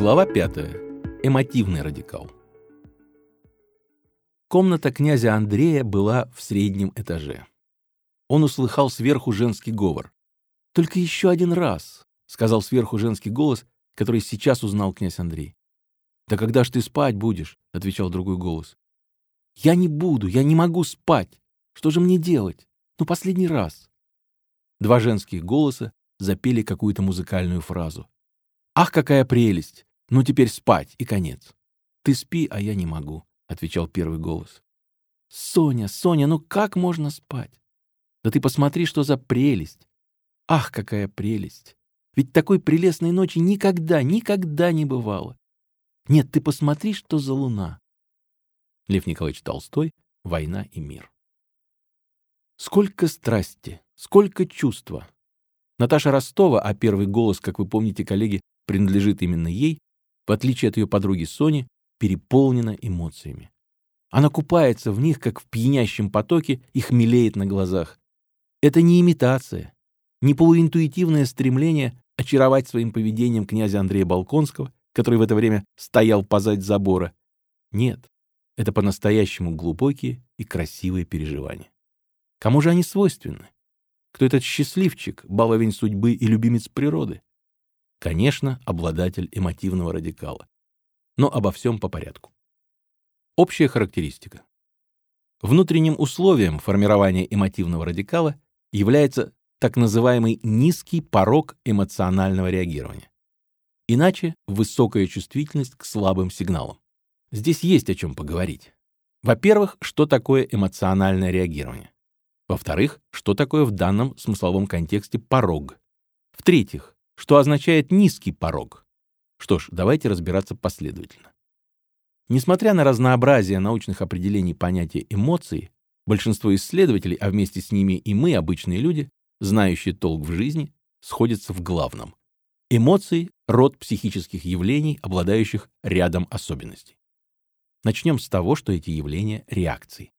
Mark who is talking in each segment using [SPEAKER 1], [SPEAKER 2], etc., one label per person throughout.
[SPEAKER 1] Глава 5. Эмотивный радикал. Комната князя Андрея была в среднем этаже. Он услыхал сверху женский говор. «Только еще один раз», — сказал сверху женский голос, который сейчас узнал князь Андрей. «Да когда ж ты спать будешь?» — отвечал другой голос. «Я не буду, я не могу спать. Что же мне делать? Ну, последний раз». Два женских голоса запели какую-то музыкальную фразу. «Ах, какая прелесть! Ну, теперь спать, и конец». «Ты спи, а я не могу», — отвечал первый голос. «Соня, Соня, ну как можно спать? Да ты посмотри, что за прелесть! Ах, какая прелесть! Ведь такой прелестной ночи никогда, никогда не бывало. Нет, ты посмотри, что за луна!» Лев Николаевич Толстой «Война и мир». Сколько страсти, сколько чувства, Наташа Ростова, а первый голос, как вы помните, коллеги, принадлежит именно ей, в отличие от ее подруги Сони, переполнена эмоциями. Она купается в них, как в пьянящем потоке, и хмелеет на глазах. Это не имитация, не полуинтуитивное стремление очаровать своим поведением князя Андрея Балконского, который в это время стоял позади забора. Нет, это по-настоящему глубокие и красивые переживания. Кому же они свойственны? Кто этот счастливчик, баловень судьбы и любимец природы? Конечно, обладатель эмотивного радикала. Но обо всем по порядку. Общая характеристика. Внутренним условием формирования эмотивного радикала является так называемый низкий порог эмоционального реагирования. Иначе высокая чувствительность к слабым сигналам. Здесь есть о чем поговорить. Во-первых, что такое эмоциональное реагирование? Во-вторых, что такое в данном смысловом контексте порог? В-третьих, что означает низкий порог? Что ж, давайте разбираться последовательно. Несмотря на разнообразие научных определений понятия эмоции, большинство исследователей, а вместе с ними и мы, обычные люди, знающие толк в жизни, сходятся в главном. Эмоции — род психических явлений, обладающих рядом особенностей. Начнем с того, что эти явления — реакции.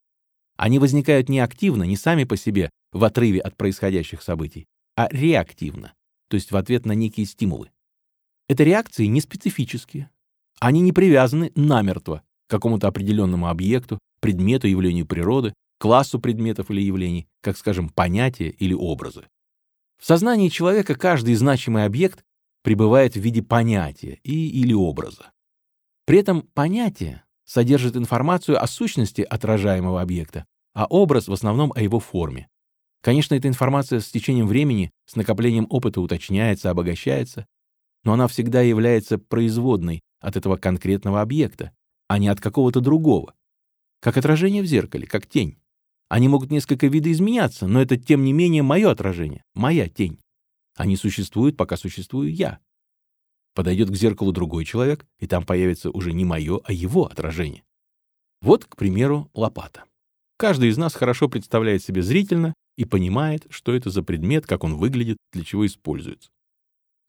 [SPEAKER 1] Они возникают не активно, не сами по себе, в отрыве от происходящих событий, а реактивно, то есть в ответ на некие стимулы. Это реакции не специфические. Они не привязаны намертво к какому-то определенному объекту, предмету, явлению природы, классу предметов или явлений, как, скажем, понятия или образы. В сознании человека каждый значимый объект пребывает в виде понятия и или образа. При этом понятие содержит информацию о сущности отражаемого объекта, а образ в основном о его форме. Конечно, эта информация с течением времени, с накоплением опыта уточняется, обогащается, но она всегда является производной от этого конкретного объекта, а не от какого-то другого. Как отражение в зеркале, как тень. Они могут несколько видоизменяться, но это, тем не менее, мое отражение, моя тень. Они существуют, пока существую я. Подойдет к зеркалу другой человек, и там появится уже не мое, а его отражение. Вот, к примеру, лопата. Каждый из нас хорошо представляет себе зрительно и понимает, что это за предмет, как он выглядит, для чего используется.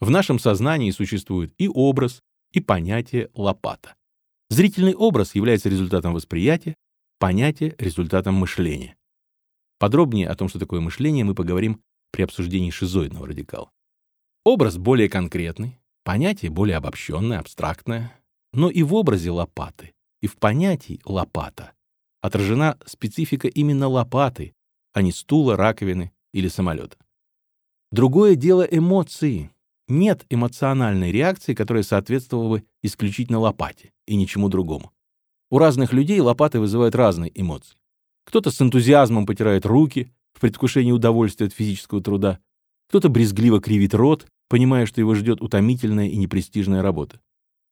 [SPEAKER 1] В нашем сознании существует и образ, и понятие лопата. Зрительный образ является результатом восприятия, понятие — результатом мышления. Подробнее о том, что такое мышление, мы поговорим при обсуждении шизоидного радикала. Образ более конкретный, понятие более обобщенное, абстрактное, но и в образе лопаты, и в понятии лопата отражена специфика именно лопаты, а не стула, раковины или самолета. Другое дело эмоции. Нет эмоциональной реакции, которая соответствовала бы исключительно лопате и ничему другому. У разных людей лопаты вызывают разные эмоции. Кто-то с энтузиазмом потирает руки в предвкушении удовольствия от физического труда, кто-то брезгливо кривит рот, понимая, что его ждет утомительная и непрестижная работа.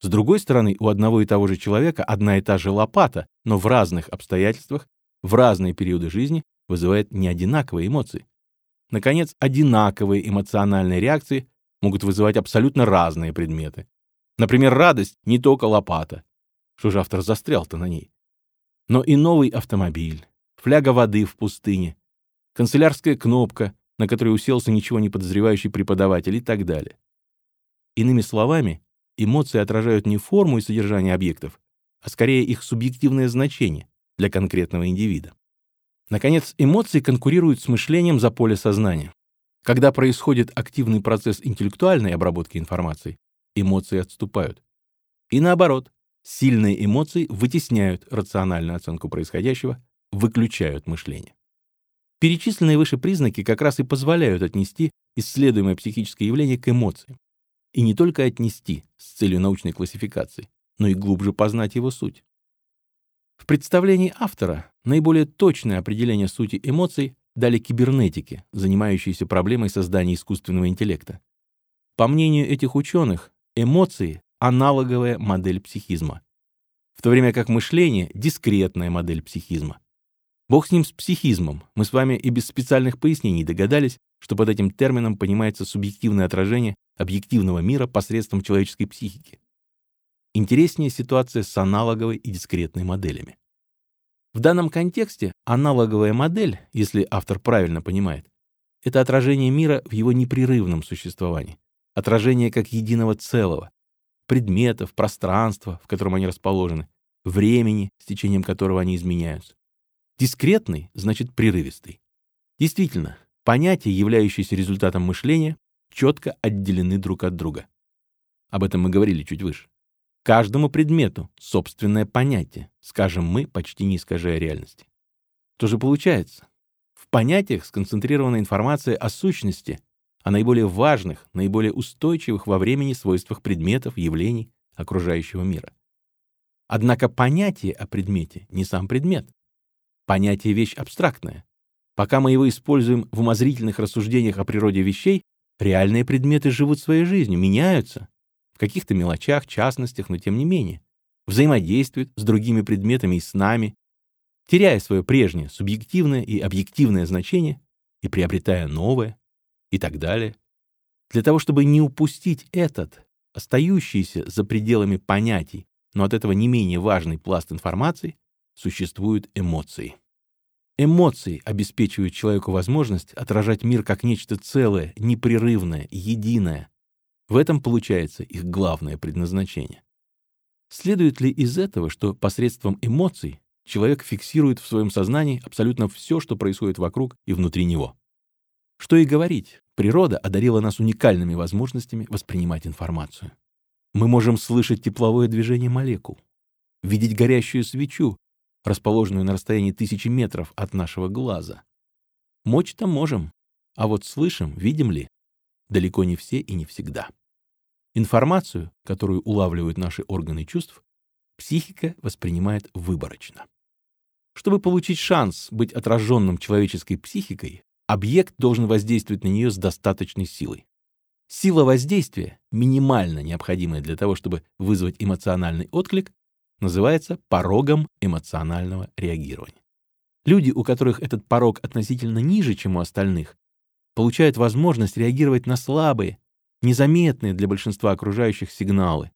[SPEAKER 1] С другой стороны, у одного и того же человека одна и та же лопата, но в разных обстоятельствах, в разные периоды жизни вызывает не одинаковые эмоции. Наконец, одинаковые эмоциональные реакции могут вызывать абсолютно разные предметы. Например, радость не только лопата. Что же автор застрял-то на ней? Но и новый автомобиль, фляга воды в пустыне, канцелярская кнопка, на которой уселся ничего не подозревающий преподаватель и так далее. Иными словами, эмоции отражают не форму и содержание объектов, а скорее их субъективное значение для конкретного индивида. Наконец, эмоции конкурируют с мышлением за поле сознания. Когда происходит активный процесс интеллектуальной обработки информации, эмоции отступают. И наоборот, сильные эмоции вытесняют рациональную оценку происходящего, выключают мышление. Перечисленные выше признаки как раз и позволяют отнести исследуемое психическое явление к эмоциям. И не только отнести с целью научной классификации, но и глубже познать его суть. В представлении автора наиболее точное определение сути эмоций дали кибернетики, занимающиеся проблемой создания искусственного интеллекта. По мнению этих ученых, эмоции — аналоговая модель психизма, в то время как мышление — дискретная модель психизма. Бог с ним с психизмом. Мы с вами и без специальных пояснений догадались, что под этим термином понимается субъективное отражение объективного мира посредством человеческой психики. Интереснее ситуация с аналоговой и дискретной моделями. В данном контексте аналоговая модель, если автор правильно понимает, это отражение мира в его непрерывном существовании, отражение как единого целого, предметов, пространства, в котором они расположены, времени, с течением которого они изменяются. Дискретный значит прерывистый. Действительно, понятия, являющиеся результатом мышления, четко отделены друг от друга. Об этом мы говорили чуть выше. Каждому предмету собственное понятие, скажем мы, почти не искажая реальности. То же получается. В понятиях сконцентрирована информация о сущности, о наиболее важных, наиболее устойчивых во времени свойствах предметов, явлений окружающего мира. Однако понятие о предмете не сам предмет. Понятие — вещь абстрактная. Пока мы его используем в умозрительных рассуждениях о природе вещей, реальные предметы живут своей жизнью, меняются. Каких-то мелочах, частностях, но тем не менее. Взаимодействуют с другими предметами и с нами, теряя свое прежнее субъективное и объективное значение и приобретая новое и так далее. Для того, чтобы не упустить этот, остающийся за пределами понятий, но от этого не менее важный пласт информации, существуют эмоции. Эмоции обеспечивают человеку возможность отражать мир как нечто целое, непрерывное, единое. В этом получается их главное предназначение. Следует ли из этого, что посредством эмоций человек фиксирует в своем сознании абсолютно все, что происходит вокруг и внутри него? Что и говорить, природа одарила нас уникальными возможностями воспринимать информацию. Мы можем слышать тепловое движение молекул, видеть горящую свечу, расположенную на расстоянии тысячи метров от нашего глаза. Мочь-то можем, а вот слышим, видим ли, далеко не все и не всегда. Информацию, которую улавливают наши органы чувств, психика воспринимает выборочно. Чтобы получить шанс быть отраженным человеческой психикой, объект должен воздействовать на нее с достаточной силой. Сила воздействия, минимально необходимая для того, чтобы вызвать эмоциональный отклик, называется порогом эмоционального реагирования. Люди, у которых этот порог относительно ниже, чем у остальных, получают возможность реагировать на слабые, незаметные для большинства окружающих сигналы.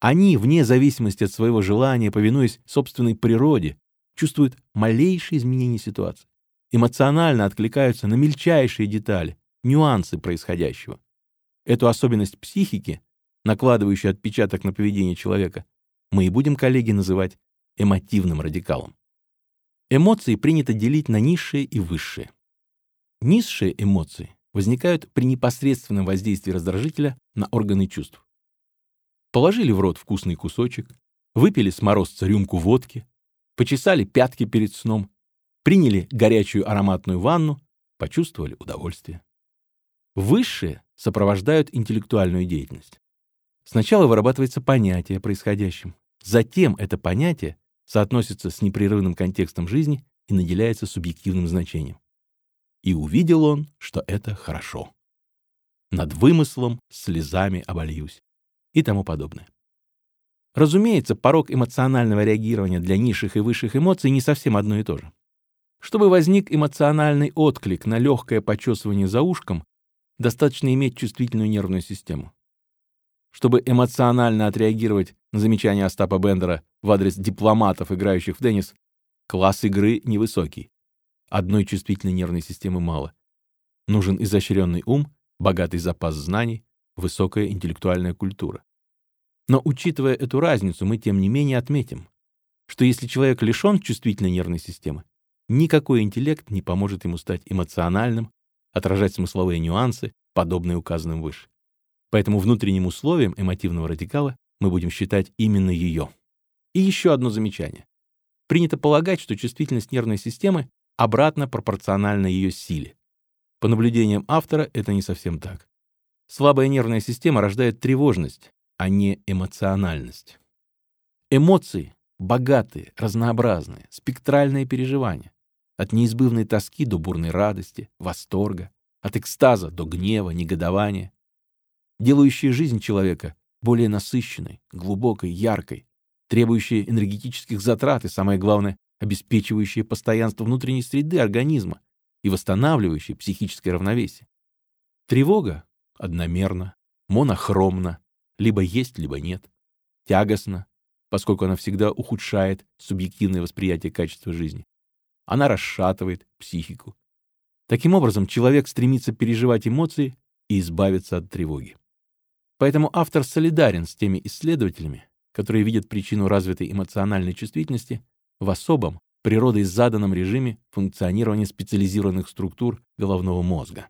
[SPEAKER 1] Они, вне зависимости от своего желания, повинуясь собственной природе, чувствуют малейшие изменения ситуации, эмоционально откликаются на мельчайшие детали, нюансы происходящего. Эту особенность психики, накладывающую отпечаток на поведение человека, мы и будем, коллеги, называть эмотивным радикалом. Эмоции принято делить на низшие и высшие. Низшие эмоции возникают при непосредственном воздействии раздражителя на органы чувств. Положили в рот вкусный кусочек, выпили с морозца рюмку водки, почесали пятки перед сном, приняли горячую ароматную ванну, почувствовали удовольствие. Высшие сопровождают интеллектуальную деятельность. Сначала вырабатывается понятие о происходящем. Затем это понятие соотносится с непрерывным контекстом жизни и наделяется субъективным значением. И увидел он, что это хорошо. Над вымыслом слезами обольюсь и тому подобное. Разумеется, порог эмоционального реагирования для низших и высших эмоций не совсем одно и то же. Чтобы возник эмоциональный отклик на легкое почесывание за ушком, достаточно иметь чувствительную нервную систему. Чтобы эмоционально отреагировать на замечание Остапа Бендера в адрес дипломатов, играющих в теннис, класс игры невысокий. Одной чувствительной нервной системы мало. Нужен изощренный ум, богатый запас знаний, высокая интеллектуальная культура. Но учитывая эту разницу, мы тем не менее отметим, что если человек лишен чувствительной нервной системы, никакой интеллект не поможет ему стать эмоциональным, отражать смысловые нюансы, подобные указанным выше. Поэтому внутренним условием эмотивного радикала мы будем считать именно ее. И еще одно замечание. Принято полагать, что чувствительность нервной системы обратно пропорциональна ее силе. По наблюдениям автора, это не совсем так. Слабая нервная система рождает тревожность, а не эмоциональность. Эмоции богатые, разнообразные, спектральные переживания. От неизбывной тоски до бурной радости, восторга, от экстаза до гнева, негодования. Делающие жизнь человека более насыщенной, глубокой, яркой, требующие энергетических затрат и, самое главное, обеспечивающие постоянство внутренней среды организма и восстанавливающие психическое равновесие. Тревога одномерна, монохромна, либо есть, либо нет, тягостна, поскольку она всегда ухудшает субъективное восприятие качества жизни. Она расшатывает психику. Таким образом, человек стремится переживать эмоции и избавиться от тревоги. Поэтому автор солидарен с теми исследователями, которые видят причину развитой эмоциональной чувствительности в особом, природой заданном режиме функционирования специализированных структур головного мозга.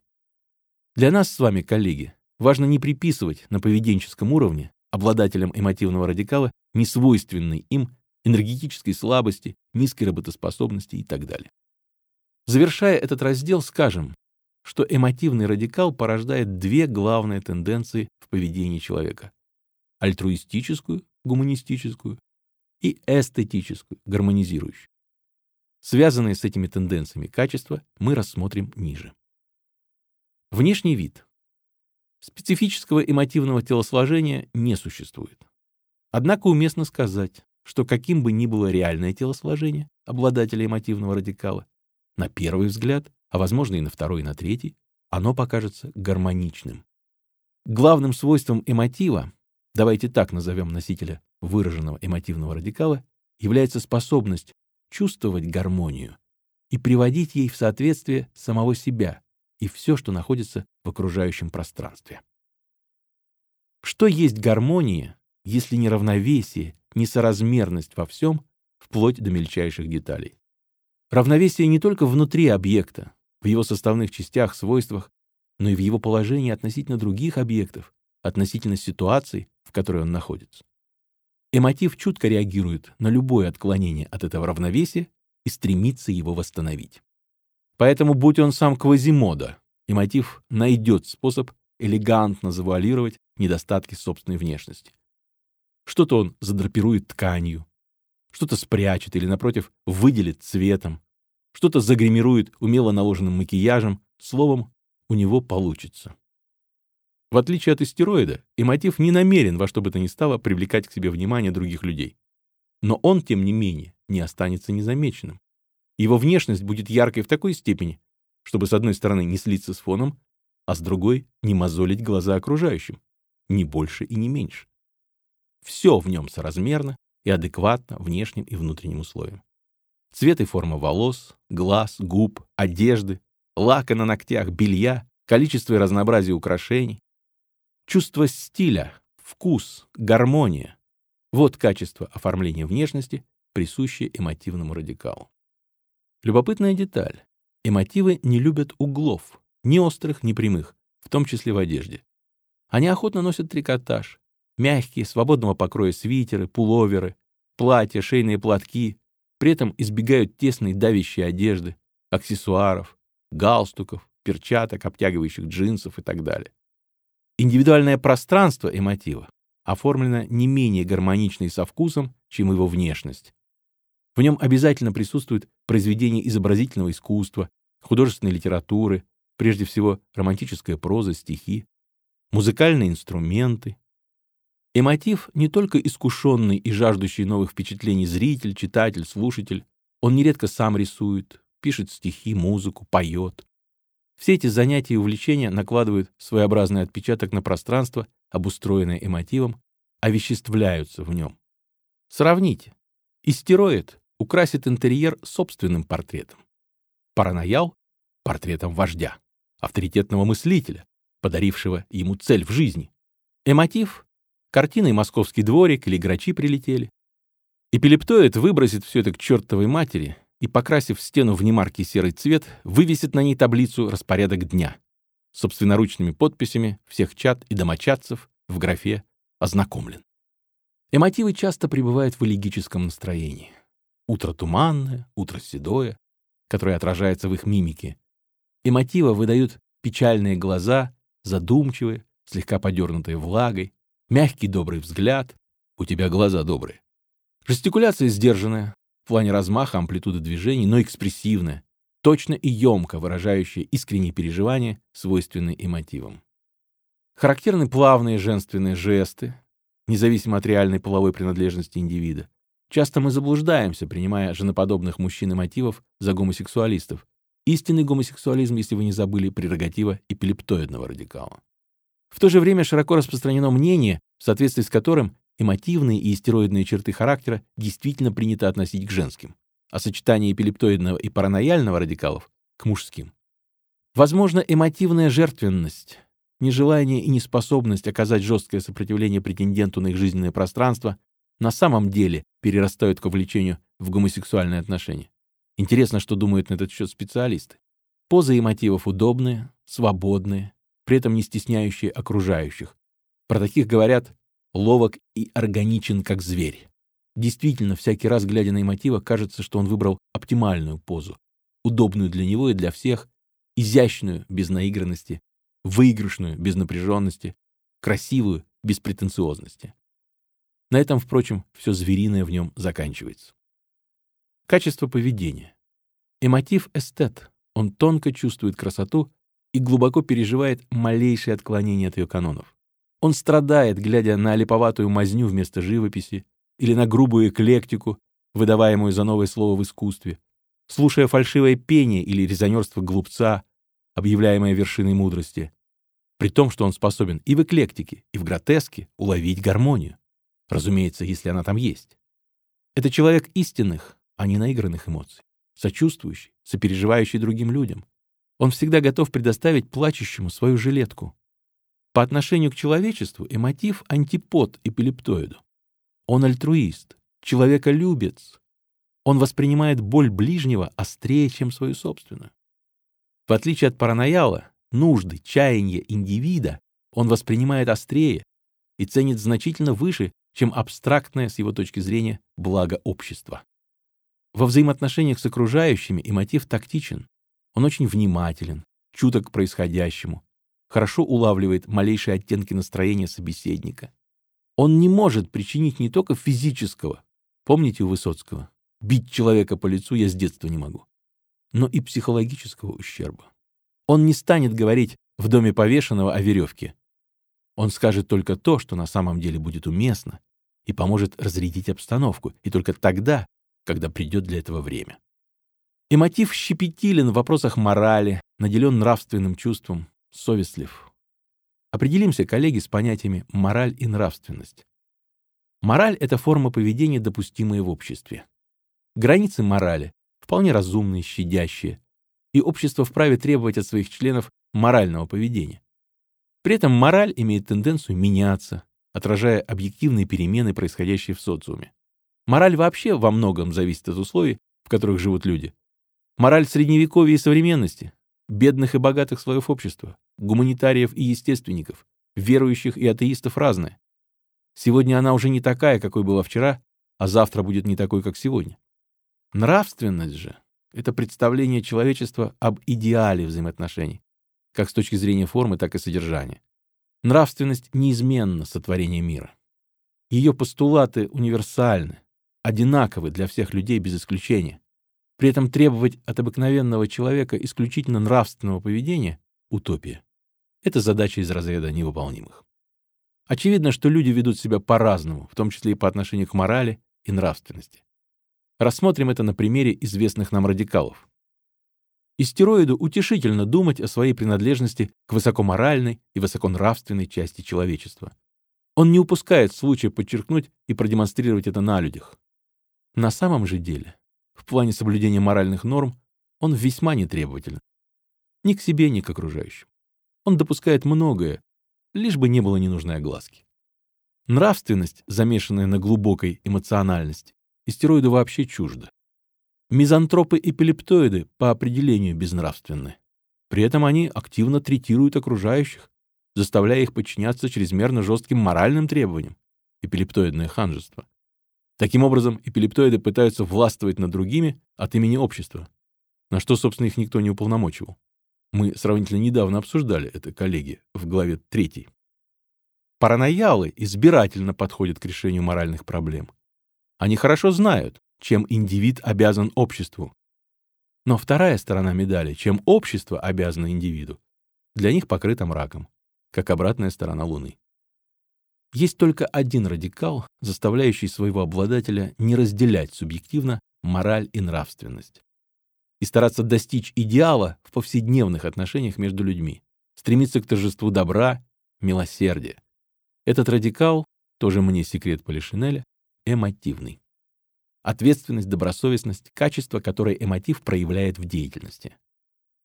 [SPEAKER 1] Для нас с вами, коллеги, важно не приписывать на поведенческом уровне обладателям эмотивного радикала несвойственной им энергетической слабости, низкой работоспособности и так далее. Завершая этот раздел, скажем, что эмотивный радикал порождает две главные тенденции в поведении человека — альтруистическую, гуманистическую и эстетическую, гармонизирующую. Связанные с этими тенденциями качества мы рассмотрим ниже. Внешний вид. Специфического эмотивного телосложения не существует. Однако уместно сказать, что каким бы ни было реальное телосложение обладателя эмотивного радикала, на первый взгляд, а возможно и на второй, и на третий, оно покажется гармоничным. Главным свойством эмотива, давайте так назовем носителя выраженного эмотивного радикала, является способность чувствовать гармонию и приводить ей в соответствие самого себя и все, что находится в окружающем пространстве. Что есть гармония если не равновесие, несоразмерность во всем, вплоть до мельчайших деталей. Равновесие не только внутри объекта, в его составных частях, свойствах, но и в его положении относительно других объектов, относительно ситуации, в которой он находится. Эмотив чутко реагирует на любое отклонение от этого равновесия и стремится его восстановить. Поэтому, будь он сам Квазимода, эмотив найдет способ элегантно завуалировать недостатки собственной внешности. Что-то он задрапирует тканью, что-то спрячет или, напротив, выделит цветом, что-то загримирует умело наложенным макияжем, словом, у него получится. В отличие от истероида, эмотив не намерен во что бы то ни стало привлекать к себе внимание других людей. Но он, тем не менее, не останется незамеченным. Его внешность будет яркой в такой степени, чтобы с одной стороны не слиться с фоном, а с другой не мозолить глаза окружающим, ни больше и не меньше. Все в нем соразмерно и адекватно внешним и внутренним условиям. Цвет и форма волос, глаз, губ, одежды, лака на ногтях, белья, количество и разнообразие украшений. Чувство стиля, вкус, гармония — вот качество оформления внешности, присущее эмотивному радикалу. Любопытная деталь. Эмотивы не любят углов, ни острых, ни прямых, в том числе в одежде. Они охотно носят трикотаж, Мягкие, свободного покроя свитеры, пуловеры, платья, шейные платки, при этом избегают тесной давящей одежды, аксессуаров, галстуков, перчаток, обтягивающих джинсов и так далее. Индивидуальное пространство эмотива оформлено не менее гармонично и со вкусом, чем его внешность. В нем обязательно присутствуют произведения изобразительного искусства, художественной литературы, прежде всего романтическая проза, стихи, музыкальные инструменты, Эмотив не только искушенный и жаждущий новых впечатлений зритель, читатель, слушатель. Он нередко сам рисует, пишет стихи, музыку, поет. Все эти занятия и увлечения накладывают своеобразный отпечаток на пространство, обустроенное эмотивом, овеществляются в нем. Сравните. Истероид украсит интерьер собственным портретом. Параноял — портретом вождя, авторитетного мыслителя, подарившего ему цель в жизни. Эмотив картиной «Московский дворик» или «Грачи прилетели». Эпилептоид выбросит все это к чертовой матери и, покрасив стену в немаркий серый цвет, вывесит на ней таблицу «Распорядок дня» собственноручными подписями всех чат и домочадцев в графе «Ознакомлен». Эмотивы часто пребывают в элегическом настроении. Утро туманное, утро седое, которое отражается в их мимике. Эмотивы выдают печальные глаза, задумчивые, слегка подернутые влагой, мягкий добрый взгляд. У тебя глаза добрые. Жестикуляция сдержанная, в плане размаха, амплитуды движений, но экспрессивная, точно и емко выражающая искренние переживания, свойственные эмотивам. Характерны плавные женственные жесты, независимо от реальной половой принадлежности индивида. Часто мы заблуждаемся, принимая женоподобных мужчин и мотивов за гомосексуалистов. Истинный гомосексуализм, если вы не забыли, прерогатива эпилептоидного радикала. В то же время широко распространено мнение, в соответствии с которым эмотивные и истероидные черты характера действительно принято относить к женским, а сочетание эпилептоидного и паранояльного радикалов — к мужским. Возможно, эмотивная жертвенность, нежелание и неспособность оказать жесткое сопротивление претенденту на их жизненное пространство на самом деле перерастают к увлечению в гомосексуальные отношения. Интересно, что думают на этот счет специалисты. Позы и удобные, свободные, при этом не стесняющие окружающих. Про таких говорят ловок и органичен, как зверь. Действительно, всякий раз, глядя на Эмотива, кажется, что он выбрал оптимальную позу, удобную для него и для всех, изящную, без наигранности, выигрышную, без напряженности, красивую, без претенциозности. На этом, впрочем, все звериное в нем заканчивается. Качество поведения. Эмотив — эстет. Он тонко чувствует красоту и глубоко переживает малейшие отклонения от ее канонов. Он страдает, глядя на липоватую мазню вместо живописи или на грубую эклектику, выдаваемую за новое слово в искусстве, слушая фальшивое пение или резонерство глупца, объявляемое вершиной мудрости, при том, что он способен и в эклектике, и в гротеске уловить гармонию. Разумеется, если она там есть. Это человек истинных, а не наигранных эмоций, сочувствующий, сопереживающий другим людям. Он всегда готов предоставить плачущему свою жилетку, по отношению к человечеству эмотив — антипод эпилептоиду. Он альтруист, человеколюбец. Он воспринимает боль ближнего острее, чем свою собственную. В отличие от паранояла, нужды, чаяния индивида он воспринимает острее и ценит значительно выше, чем абстрактное с его точки зрения благо общества. Во взаимоотношениях с окружающими эмотив тактичен. Он очень внимателен, чуток к происходящему, хорошо улавливает малейшие оттенки настроения собеседника. Он не может причинить не только физического, помните у Высоцкого, бить человека по лицу я с детства не могу, но и психологического ущерба. Он не станет говорить в доме повешенного о веревке. Он скажет только то, что на самом деле будет уместно и поможет разрядить обстановку, и только тогда, когда придет для этого время. И мотив щепетилен в вопросах морали, наделен нравственным чувством, совестлив. Определимся, коллеги, с понятиями мораль и нравственность. Мораль — это форма поведения, допустимая в обществе. Границы морали вполне разумные, щадящие, и общество вправе требовать от своих членов морального поведения. При этом мораль имеет тенденцию меняться, отражая объективные перемены, происходящие в социуме. Мораль вообще во многом зависит от условий, в которых живут люди. Мораль средневековья и современности, бедных и богатых слоев общества, гуманитариев и естественников, верующих и атеистов разная. Сегодня она уже не такая, какой была вчера, а завтра будет не такой, как сегодня. Нравственность же — это представление человечества об идеале взаимоотношений, как с точки зрения формы, так и содержания. Нравственность неизменна сотворение мира. Ее постулаты универсальны, одинаковы для всех людей без исключения. При этом требовать от обыкновенного человека исключительно нравственного поведения — утопия. Это задача из разряда невыполнимых. Очевидно, что люди ведут себя по-разному, в том числе и по отношению к морали и нравственности. Рассмотрим это на примере известных нам радикалов. Истероиду утешительно думать о своей принадлежности к высокоморальной и высоконравственной части человечества. Он не упускает случая подчеркнуть и продемонстрировать это на людях. На самом же деле в плане соблюдения моральных норм он весьма нетребователен. Ни к себе, ни к окружающим. Он допускает многое, лишь бы не было ненужной огласки. Нравственность, замешанная на глубокой эмоциональности, истероиду вообще чужда. Мизантропы и эпилептоиды по определению безнравственны. При этом они активно третируют окружающих, заставляя их подчиняться чрезмерно жестким моральным требованиям. эпилептоидное ханжество. Таким образом, эпилептоиды пытаются властвовать над другими от имени общества, на что, собственно, их никто не уполномочивал. Мы сравнительно недавно обсуждали это, коллеги, в главе 3. Параноялы избирательно подходят к решению моральных проблем. Они хорошо знают, чем индивид обязан обществу. Но вторая сторона медали, чем общество обязано индивиду, для них покрыта мраком, как обратная сторона Луны. Есть только один радикал, заставляющий своего обладателя не разделять субъективно мораль и нравственность и стараться достичь идеала в повседневных отношениях между людьми, стремиться к торжеству добра, милосердия. Этот радикал, тоже мне секрет Полишинеля, эмотивный. Ответственность, добросовестность — качество, которое эмотив проявляет в деятельности.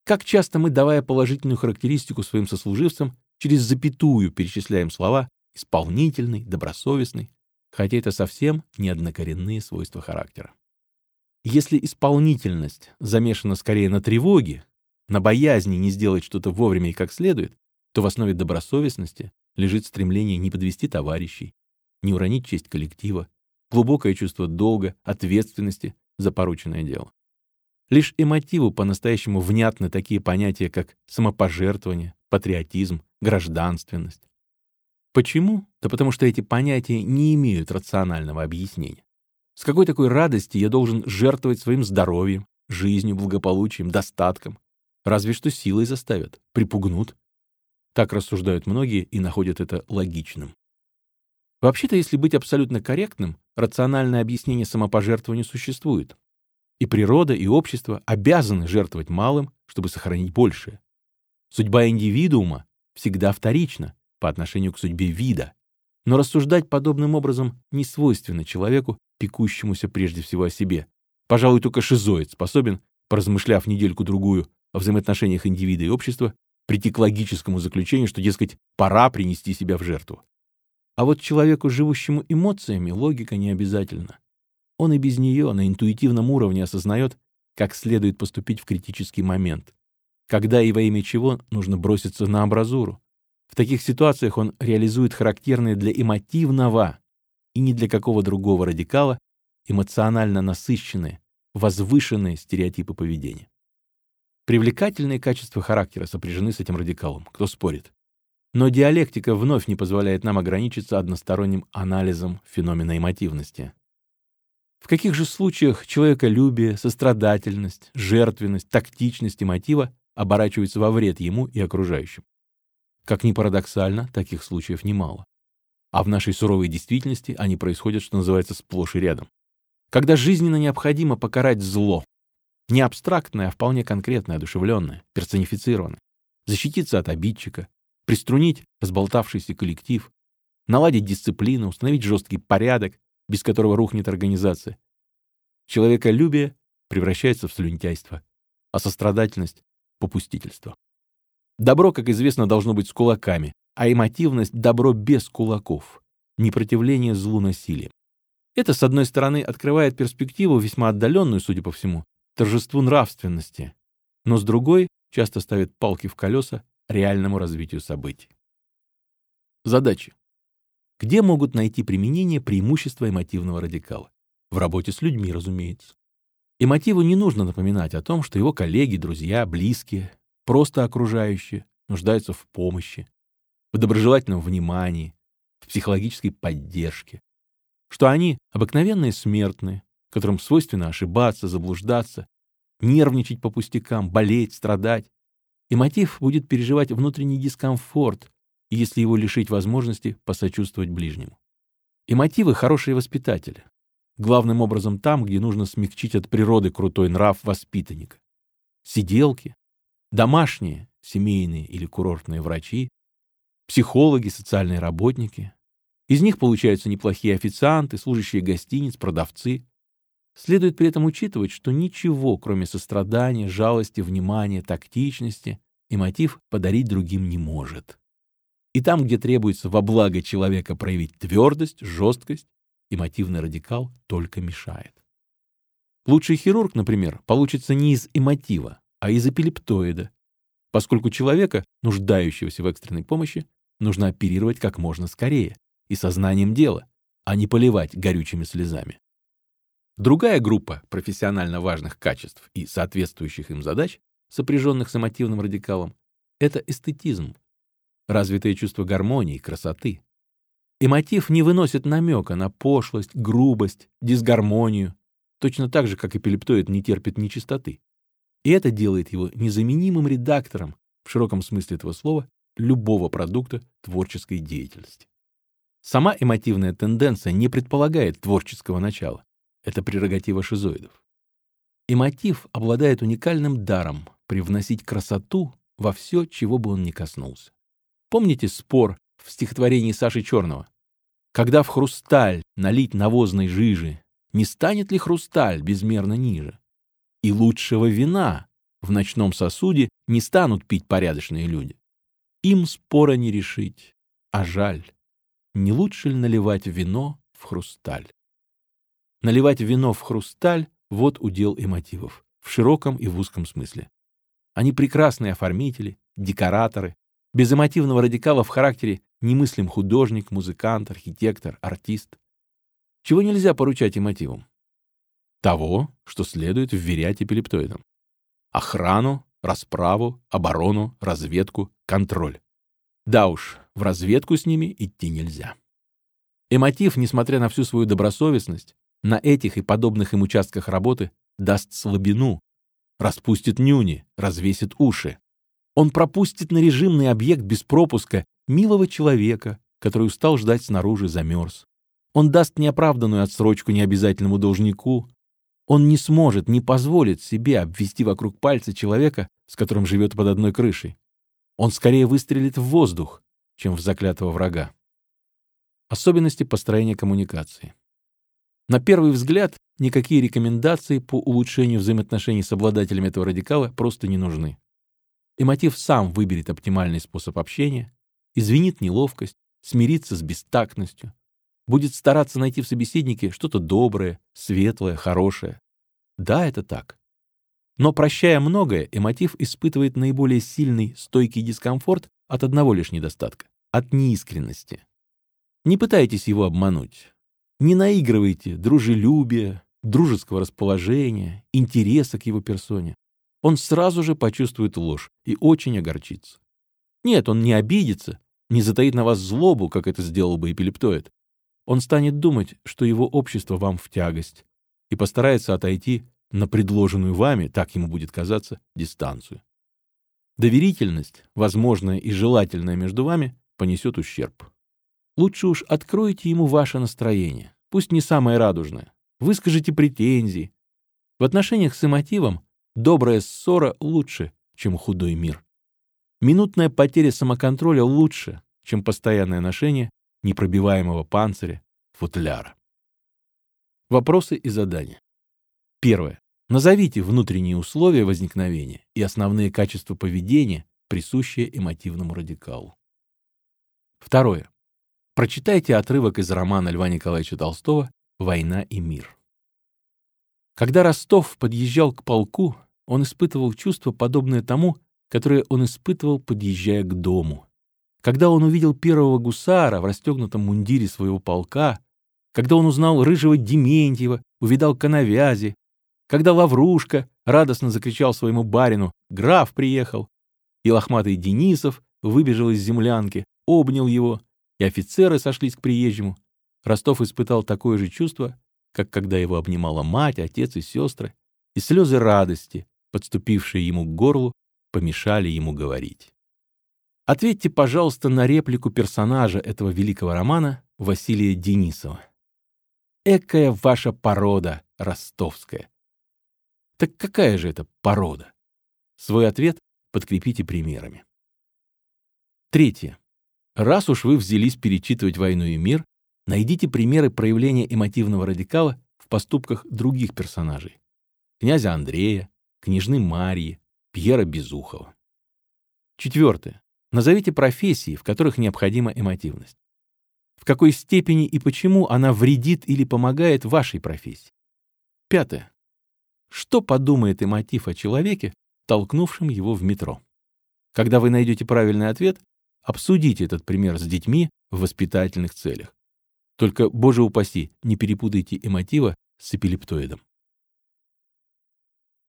[SPEAKER 1] Как часто мы, давая положительную характеристику своим сослуживцам, через запятую перечисляем слова «исполнительный», «добросовестный», хотя это совсем не однокоренные свойства характера. Если исполнительность замешана скорее на тревоге, на боязни не сделать что-то вовремя и как следует, то в основе добросовестности лежит стремление не подвести товарищей, не уронить честь коллектива, глубокое чувство долга, ответственности за порученное дело. Лишь эмотиву по-настоящему внятны такие понятия, как самопожертвование, патриотизм, гражданственность. Почему? Да потому что эти понятия не имеют рационального объяснения. С какой такой радости я должен жертвовать своим здоровьем, жизнью, благополучием, достатком? Разве что силой заставят, припугнут. Так рассуждают многие и находят это логичным. Вообще-то, если быть абсолютно корректным, рациональное объяснение самопожертвованию существует. И природа, и общество обязаны жертвовать малым, чтобы сохранить большее. Судьба индивидуума всегда вторична по отношению к судьбе вида. Но рассуждать подобным образом не свойственно человеку, пекущемуся прежде всего о себе. Пожалуй, только шизоид способен, поразмышляв недельку-другую о взаимоотношениях индивида и общества, прийти к логическому заключению, что, дескать, пора принести себя в жертву. А вот человеку, живущему эмоциями, логика не обязательна. Он и без нее на интуитивном уровне осознает, как следует поступить в критический момент, когда и во имя чего нужно броситься на абразуру. В таких ситуациях он реализует характерные для эмотивного и ни для какого другого радикала эмоционально насыщенные, возвышенные стереотипы поведения. Привлекательные качества характера сопряжены с этим радикалом, кто спорит. Но диалектика вновь не позволяет нам ограничиться односторонним анализом феномена эмотивности. В каких же случаях человеколюбие, сострадательность, жертвенность, тактичность и мотива оборачиваются во вред ему и окружающим? Как ни парадоксально, таких случаев немало. А в нашей суровой действительности они происходят, что называется, сплошь и рядом. Когда жизненно необходимо покарать зло, не абстрактное, а вполне конкретное, одушевленное, персонифицированное, защититься от обидчика, приструнить разболтавшийся коллектив, наладить дисциплину, установить жесткий порядок, без которого рухнет организация. Человеколюбие превращается в слюнтяйство, а сострадательность — попустительство. Добро, как известно, должно быть с кулаками, а эмотивность — добро без кулаков, непротивление злу насилием. Это, с одной стороны, открывает перспективу, весьма отдаленную, судя по всему, торжеству нравственности, но с другой часто ставит палки в колеса реальному развитию событий. Задачи. Где могут найти применение преимущества эмотивного радикала? В работе с людьми, разумеется. Эмотиву не нужно напоминать о том, что его коллеги, друзья, близкие, просто окружающие нуждаются в помощи, в доброжелательном внимании, в психологической поддержке, что они обыкновенные смертные, которым свойственно ошибаться, заблуждаться, нервничать по пустякам, болеть, страдать, и мотив будет переживать внутренний дискомфорт, если его лишить возможности посочувствовать ближнему. И мотивы — хорошие воспитатели. Главным образом там, где нужно смягчить от природы крутой нрав воспитанника. Сиделки, домашние, семейные или курортные врачи, психологи, социальные работники. Из них получаются неплохие официанты, служащие гостиниц, продавцы. Следует при этом учитывать, что ничего, кроме сострадания, жалости, внимания, тактичности и мотив подарить другим не может. И там, где требуется во благо человека проявить твердость, жесткость, эмотивный радикал только мешает. Лучший хирург, например, получится не из эмотива, а из эпилептоида, поскольку человека, нуждающегося в экстренной помощи, нужно оперировать как можно скорее и сознанием дела, а не поливать горючими слезами. Другая группа профессионально важных качеств и соответствующих им задач, сопряженных с эмотивным радикалом, это эстетизм, развитое чувство гармонии, красоты. Эмотив не выносит намека на пошлость, грубость, дисгармонию, точно так же, как эпилептоид не терпит нечистоты. И это делает его незаменимым редактором, в широком смысле этого слова, любого продукта творческой деятельности. Сама эмотивная тенденция не предполагает творческого начала. Это прерогатива шизоидов. Эмотив обладает уникальным даром привносить красоту во все, чего бы он ни коснулся. Помните спор в стихотворении Саши Черного? Когда в хрусталь налить навозной жижи, не станет ли хрусталь безмерно ниже? И лучшего вина в ночном сосуде не станут пить порядочные люди. Им спора не решить, а жаль. Не лучше ли наливать вино в хрусталь? Наливать вино в хрусталь — вот удел эмотивов, в широком и в узком смысле. Они прекрасные оформители, декораторы, без эмотивного радикала в характере немыслим художник, музыкант, архитектор, артист. Чего нельзя поручать эмотивам? Того, что следует вверять эпилептоидам. Охрану, расправу, оборону, разведку, контроль. Да уж, в разведку с ними идти нельзя. Эмотив, несмотря на всю свою добросовестность, на этих и подобных им участках работы даст слабину, распустит нюни, развесит уши. Он пропустит на режимный объект без пропуска милого человека, который устал ждать снаружи, замерз. Он даст неоправданную отсрочку необязательному должнику. Он не сможет, не позволит себе обвести вокруг пальца человека, с которым живет под одной крышей. Он скорее выстрелит в воздух, чем в заклятого врага. Особенности построения коммуникации. На первый взгляд, никакие рекомендации по улучшению взаимоотношений с обладателями этого радикала просто не нужны. И мотив сам выберет оптимальный способ общения, извинит неловкость, смирится с бестактностью, будет стараться найти в собеседнике что-то доброе, светлое, хорошее. Да, это так. Но прощая многое, эмотив испытывает наиболее сильный, стойкий дискомфорт от одного лишь недостатка — от неискренности. Не пытайтесь его обмануть. Не наигрывайте дружелюбия, дружеского расположения, интереса к его персоне он сразу же почувствует ложь и очень огорчится. Нет, он не обидится, не затаит на вас злобу, как это сделал бы эпилептоид. Он станет думать, что его общество вам в тягость, и постарается отойти на предложенную вами, так ему будет казаться, дистанцию. Доверительность, возможная и желательная между вами, понесет ущерб. Лучше уж откройте ему ваше настроение, пусть не самое радужное. Выскажите претензии. В отношениях с эмотивом Добрая ссора лучше, чем худой мир. Минутная потеря самоконтроля лучше, чем постоянное ношение непробиваемого панциря, футляра. Вопросы и задания. Первое. Назовите внутренние условия возникновения и основные качества поведения, присущие эмотивному радикалу. Второе. Прочитайте отрывок из романа Льва Николаевича Толстого «Война и мир». Когда Ростов подъезжал к полку, он испытывал чувство, подобное тому, которое он испытывал, подъезжая к дому. Когда он увидел первого гусара в расстегнутом мундире своего полка, когда он узнал рыжего Дементьева, увидал коновязи, когда Лаврушка радостно закричал своему барину «Граф приехал!» и лохматый Денисов выбежал из землянки, обнял его, и офицеры сошлись к приезжему, Ростов испытал такое же чувство, как когда его обнимала мать, отец и сестры, и слезы радости, подступившие ему к горлу, помешали ему говорить. Ответьте, пожалуйста, на реплику персонажа этого великого романа Василия Денисова. «Экая ваша порода ростовская». Так какая же это порода? Свой ответ подкрепите примерами. Третье. Раз уж вы взялись перечитывать «Войну и мир», найдите примеры проявления эмотивного радикала в поступках других персонажей. Князя Андрея, княжны Марии, Пьера Безухова. Четвертое. Назовите профессии, в которых необходима эмотивность. В какой степени и почему она вредит или помогает вашей профессии. Пятое. Что подумает эмотив о человеке, толкнувшем его в метро? Когда вы найдете правильный ответ, обсудите этот пример с детьми в воспитательных целях. Только, боже упаси, не перепутайте эмотива с эпилептоидом.